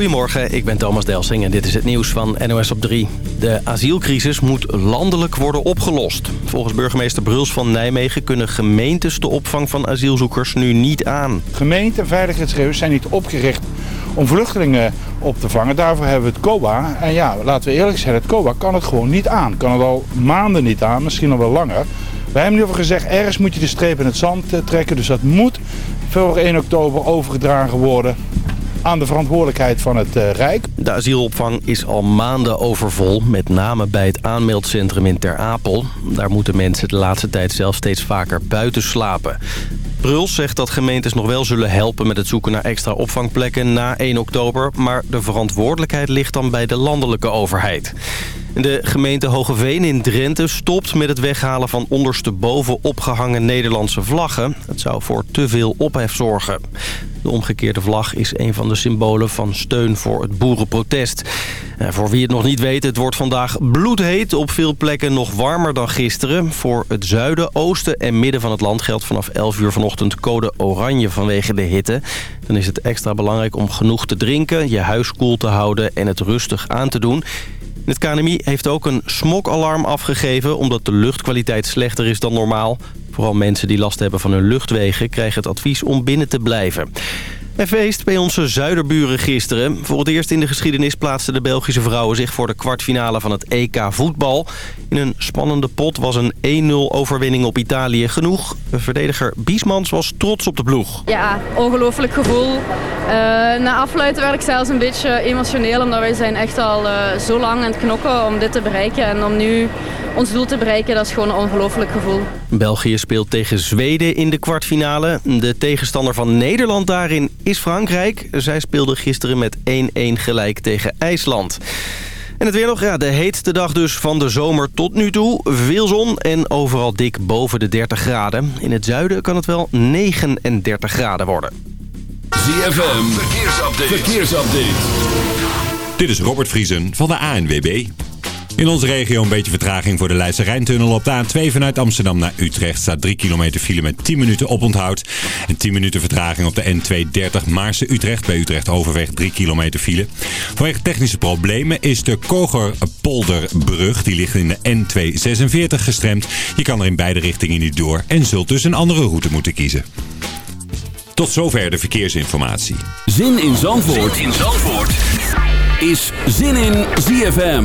Goedemorgen, ik ben Thomas Delsing en dit is het nieuws van NOS op 3. De asielcrisis moet landelijk worden opgelost. Volgens burgemeester Bruls van Nijmegen kunnen gemeentes de opvang van asielzoekers nu niet aan. Gemeenten en zijn niet opgericht om vluchtelingen op te vangen. Daarvoor hebben we het COA. En ja, laten we eerlijk zijn, het COA kan het gewoon niet aan. Kan het al maanden niet aan, misschien al wel langer. Wij hebben nu over gezegd, ergens moet je de streep in het zand eh, trekken. Dus dat moet voor 1 oktober overgedragen worden aan de verantwoordelijkheid van het uh, Rijk. De asielopvang is al maanden overvol, met name bij het aanmeldcentrum in Ter Apel. Daar moeten mensen de laatste tijd zelf steeds vaker buiten slapen. Bruls zegt dat gemeentes nog wel zullen helpen met het zoeken naar extra opvangplekken na 1 oktober... maar de verantwoordelijkheid ligt dan bij de landelijke overheid. De gemeente Hogeveen in Drenthe stopt met het weghalen van ondersteboven opgehangen Nederlandse vlaggen. Het zou voor te veel ophef zorgen. De omgekeerde vlag is een van de symbolen van steun voor het boerenprotest. voor wie het nog niet weet, het wordt vandaag bloedheet. Op veel plekken nog warmer dan gisteren. Voor het zuiden, oosten en midden van het land geldt vanaf 11 uur vanochtend code oranje vanwege de hitte. Dan is het extra belangrijk om genoeg te drinken, je huis koel te houden en het rustig aan te doen. Het KNMI heeft ook een smokalarm afgegeven omdat de luchtkwaliteit slechter is dan normaal. Vooral mensen die last hebben van hun luchtwegen krijgen het advies om binnen te blijven. En feest bij onze zuiderburen gisteren. Voor het eerst in de geschiedenis plaatsten de Belgische vrouwen zich voor de kwartfinale van het EK voetbal. In een spannende pot was een 1-0 overwinning op Italië genoeg. Verdediger Biesmans was trots op de ploeg. Ja, ongelooflijk gevoel. Uh, na afluiten werd ik zelfs een beetje emotioneel, omdat wij zijn echt al uh, zo lang aan het knokken om dit te bereiken. En om nu ons doel te bereiken, dat is gewoon een ongelooflijk gevoel. België speelt tegen Zweden in de kwartfinale. De tegenstander van Nederland daarin is Frankrijk. Zij speelden gisteren met 1-1 gelijk tegen IJsland. En het weer nog, ja, de heetste dag dus van de zomer tot nu toe. Veel zon en overal dik boven de 30 graden. In het zuiden kan het wel 39 graden worden. ZFM, verkeersupdate. verkeersupdate. Dit is Robert Vriesen van de ANWB. In onze regio een beetje vertraging voor de Leidse Rijntunnel. Op de A2 vanuit Amsterdam naar Utrecht staat 3 kilometer file met 10 minuten oponthoud. En 10 minuten vertraging op de N230 Maarse-Utrecht. Bij Utrecht Overweg 3 kilometer file. Vanwege technische problemen is de Kogerpolderbrug, die ligt in de N246 gestremd. Je kan er in beide richtingen niet door en zult dus een andere route moeten kiezen. Tot zover de verkeersinformatie. Zin in Zandvoort, zin in Zandvoort. is Zin in ZFM.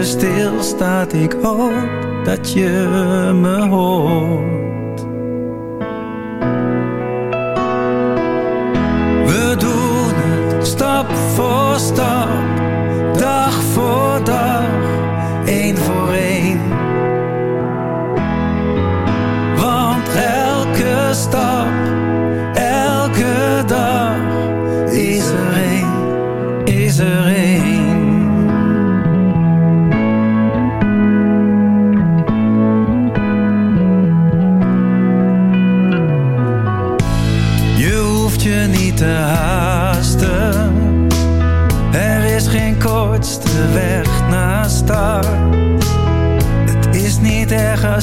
leven stilstaat, ik hoop dat je me hoort. We doen het stap voor stap, dag voor dag, één voor één. Want elke stap,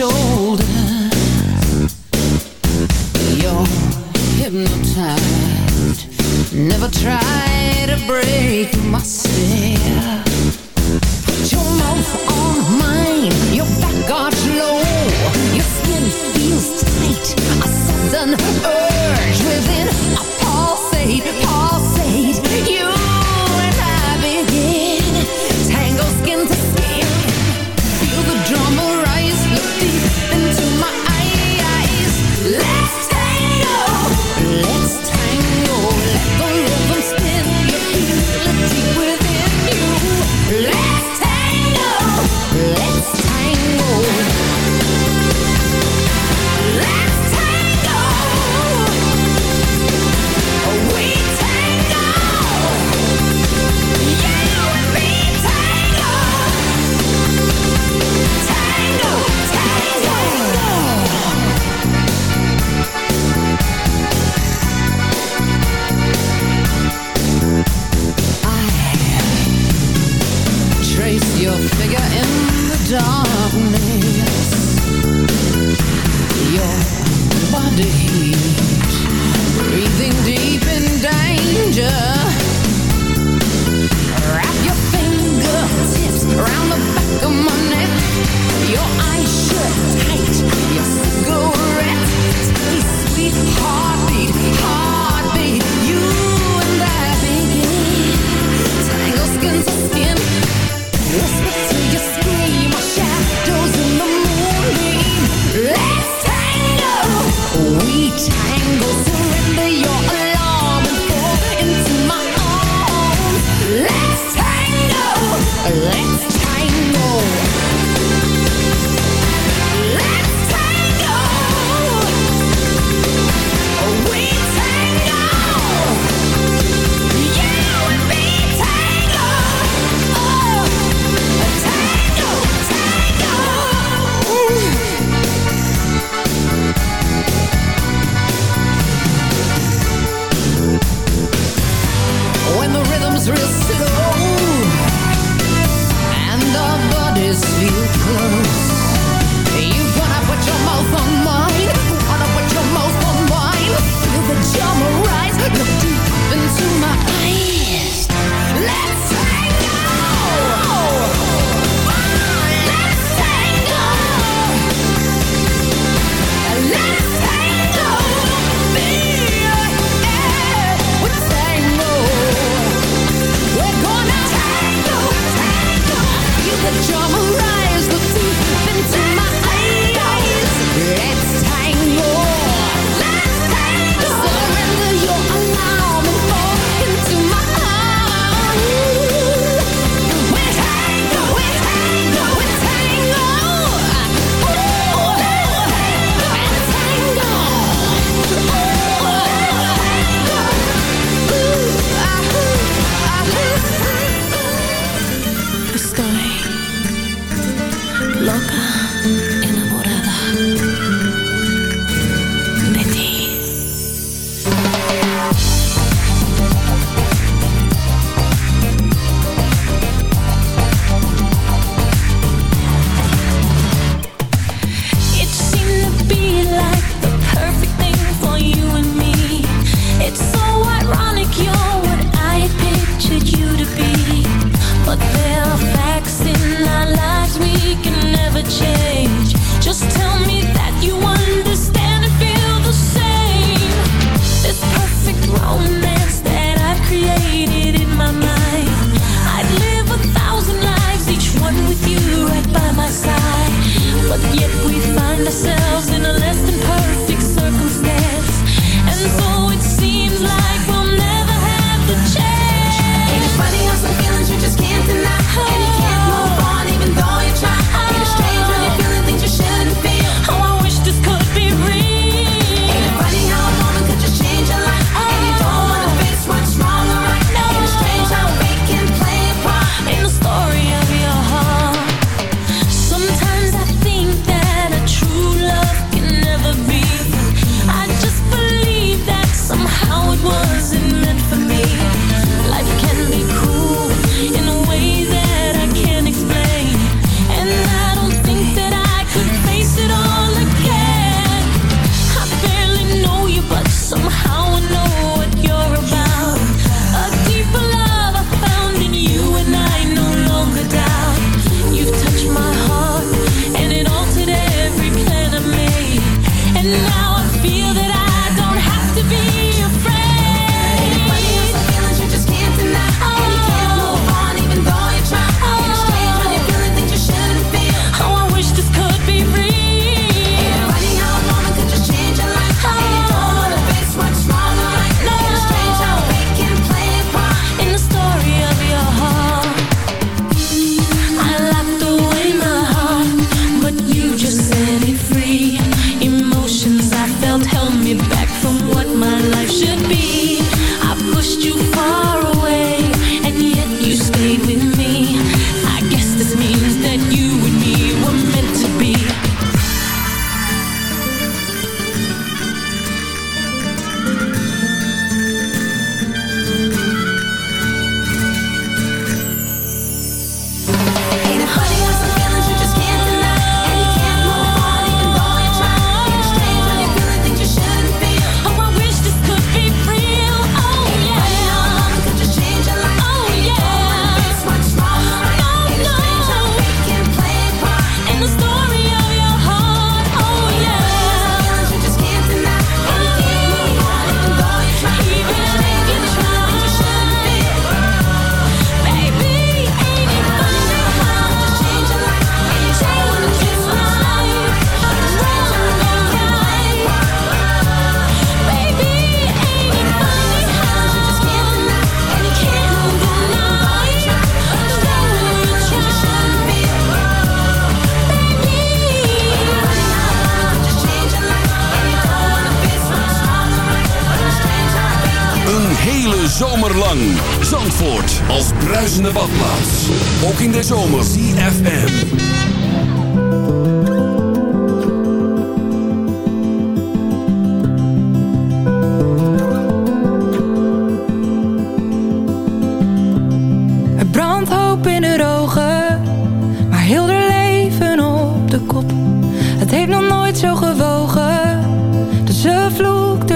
Shoulder.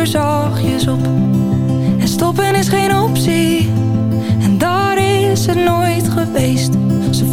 Er zachtjes op. En stoppen is geen optie, en daar is het nooit geweest.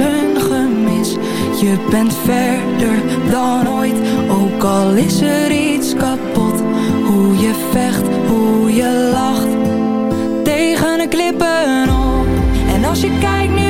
Hun gemis je bent verder dan ooit, ook al is er iets kapot. Hoe je vecht, hoe je lacht, tegen de klippen op. En als je kijkt nu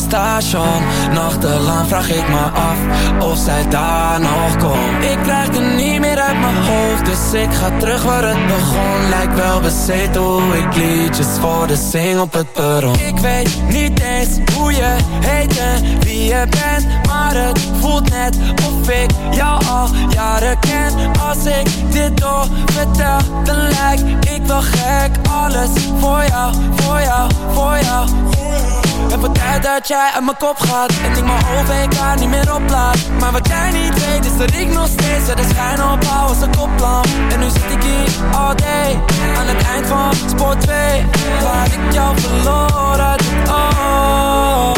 Station. Vraag ik me af of zij daar nog komt. Ik krijg het niet meer uit mijn hoofd Dus ik ga terug waar het begon. Lijkt wel bezeten hoe ik liedjes voor de zing op het perron. Ik weet niet eens hoe je heet en wie je bent Maar het voelt net of ik jou al jaren ken. Als ik dit door vertel dan lijk ik wel gek. Alles voor jou voor jou, voor jou Het wordt tijd dat jij uit mijn kop gaat En ik mijn OVK niet meer oplaat Maar wat jij niet weet is dat ik nog steeds De schijn ophoud als een koplamp En nu zit ik hier all day Aan het eind van sport 2 Waar ik jou verloor uit het oog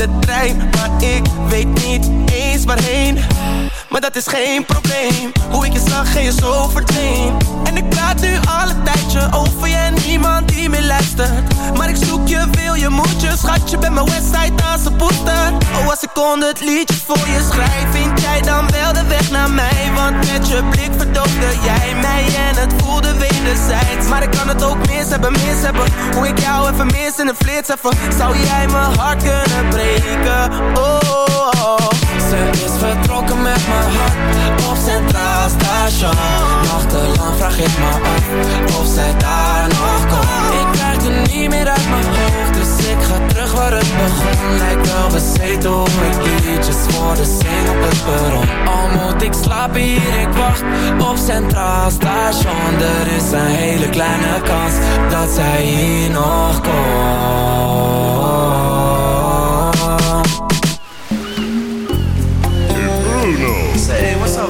de trein, maar ik weet niet eens waarheen. Maar dat is geen probleem. Hoe ik je zag en je zo verdween En praat nu al een tijdje over je niemand die meer luistert Maar ik zoek je, wil je, moet je Schatje, bij mijn website aan zijn poester Oh, als ik honderd liedjes voor je schrijf Vind jij dan wel de weg naar mij? Want met je blik verdoofde jij mij En het voelde wederzijds Maar ik kan het ook mis hebben, mis hebben Hoe ik jou even mis in een flits even Zou jij mijn hart kunnen breken? Oh, oh, oh. Ze is vertrokken met mijn hart Centraal Station Nachtelang vraag ik me af of zij daar nog komt. Ik krijg het niet meer uit mijn hoofd Dus ik ga terug waar het begon. Lijkt wel bezeten hoe ik liedjes voor de zing op het perron. Al moet ik slapen hier, ik wacht op Centraal Station. Er is een hele kleine kans dat zij hier nog komt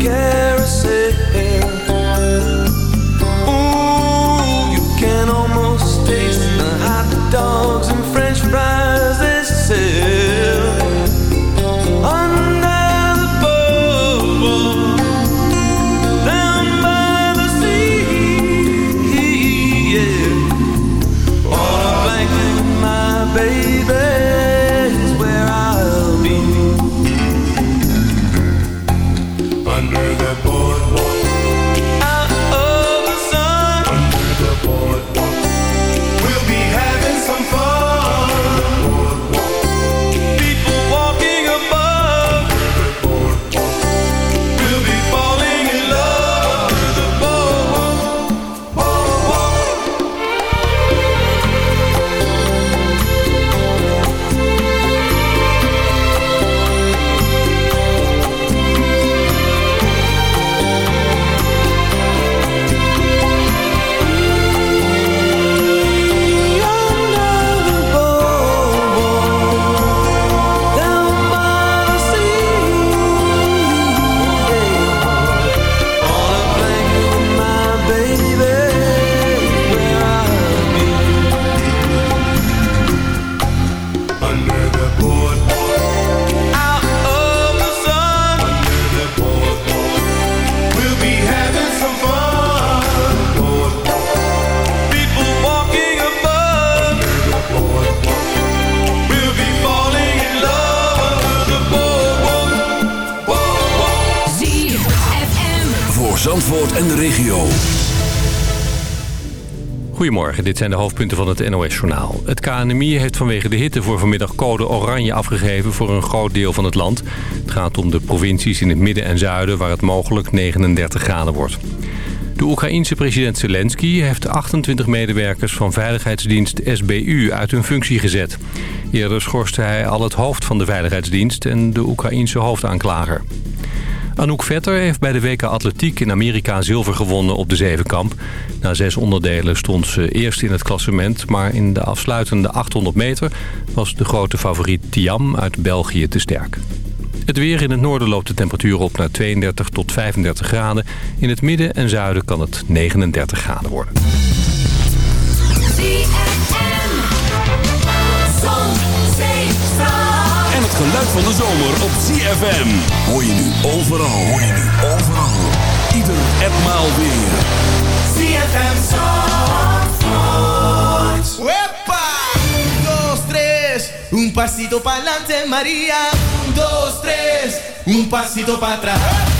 together Goedemorgen, dit zijn de hoofdpunten van het NOS-journaal. Het KNMI heeft vanwege de hitte voor vanmiddag code oranje afgegeven voor een groot deel van het land. Het gaat om de provincies in het midden en zuiden waar het mogelijk 39 graden wordt. De Oekraïense president Zelensky heeft 28 medewerkers van veiligheidsdienst SBU uit hun functie gezet. Eerder schorste hij al het hoofd van de veiligheidsdienst en de Oekraïense hoofdaanklager. Anouk Vetter heeft bij de WK Atletiek in Amerika zilver gewonnen op de zevenkamp. Na zes onderdelen stond ze eerst in het klassement... maar in de afsluitende 800 meter was de grote favoriet Tiam uit België te sterk. Het weer in het noorden loopt de temperatuur op naar 32 tot 35 graden. In het midden en zuiden kan het 39 graden worden. Geluid van de zomer op ZFM. Hoor je nu overal. Hoor je nu overal. Ieder en maal weer. ZFM Zandvoort. Wepa! Un, dos, tres. Un pasito pa'lante, María. Un, dos, tres. Un pasito para atrás.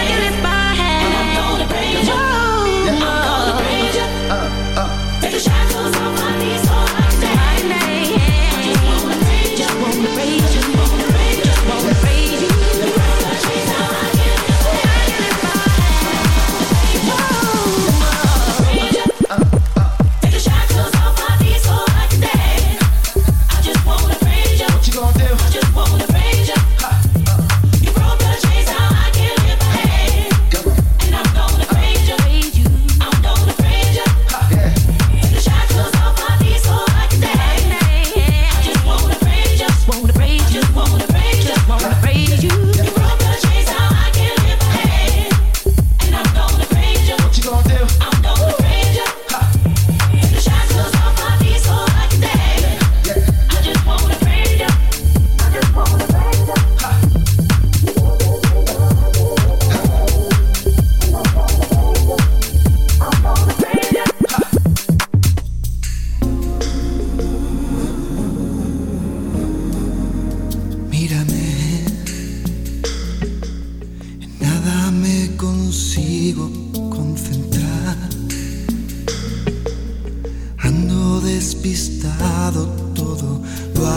despistado todo. Lo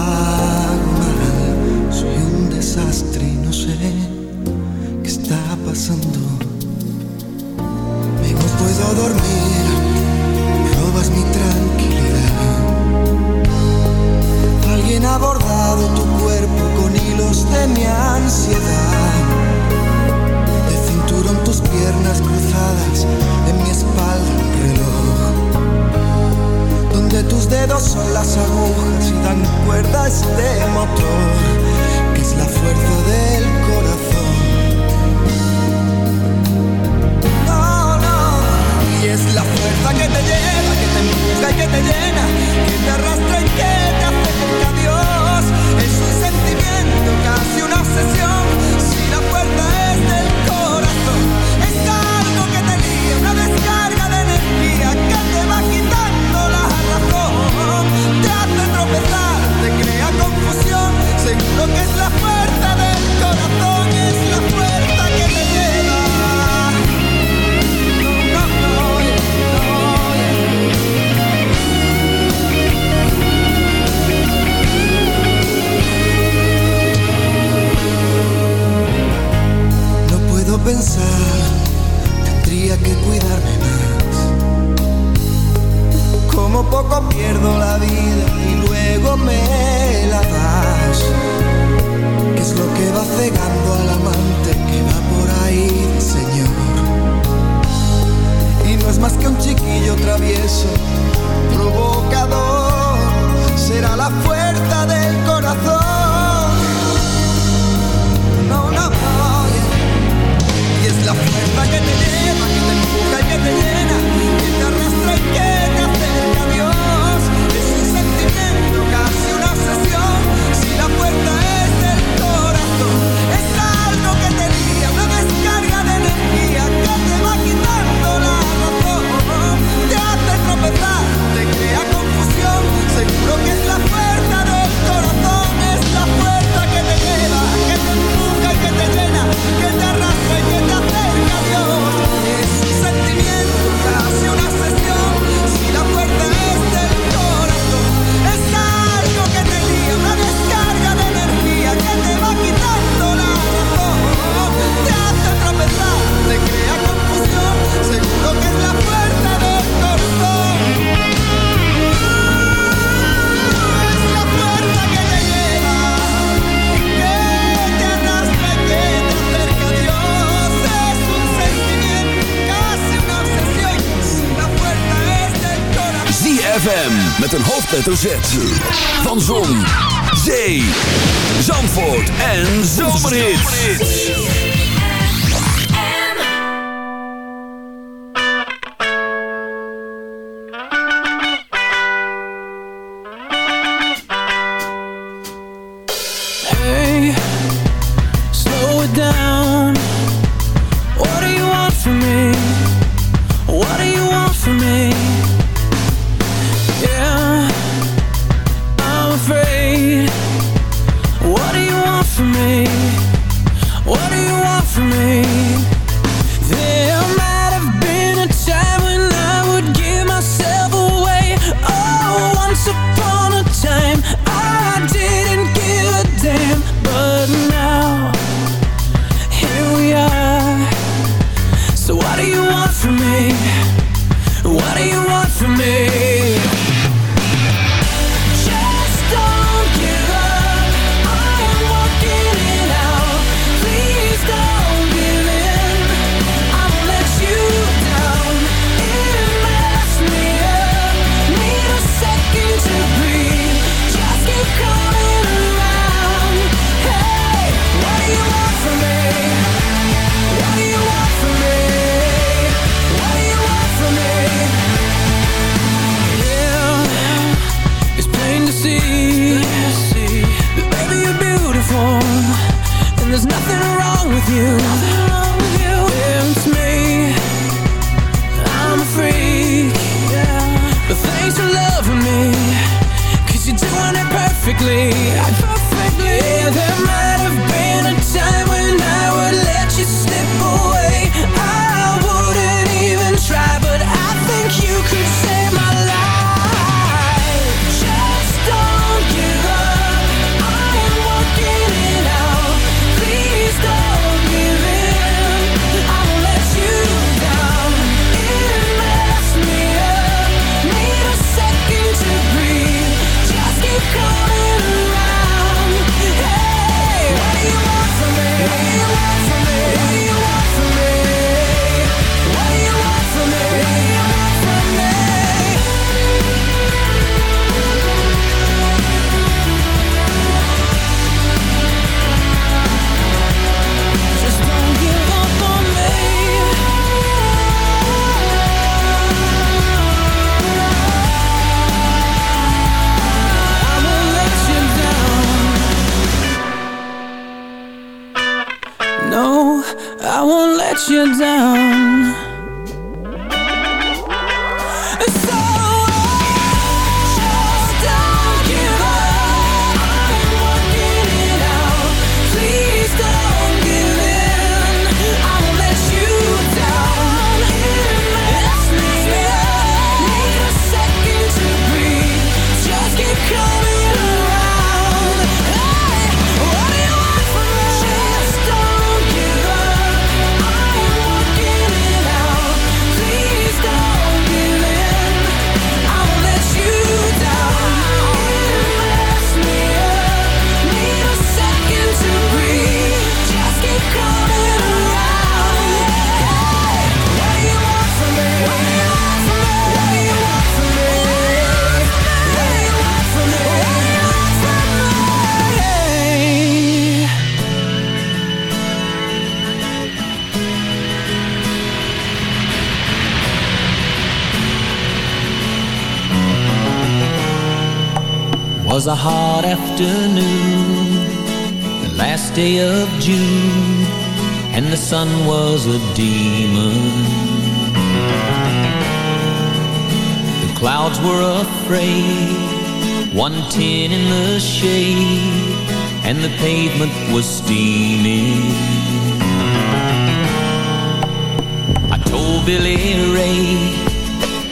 Een hoofdletter Z. Van Zon,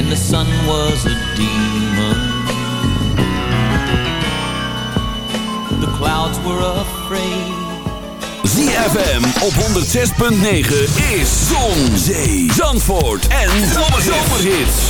and the sun was a demon. The clouds were afraid. ZFM op 106.9 is Zon, Zee, Zandvoort en Zomerhits.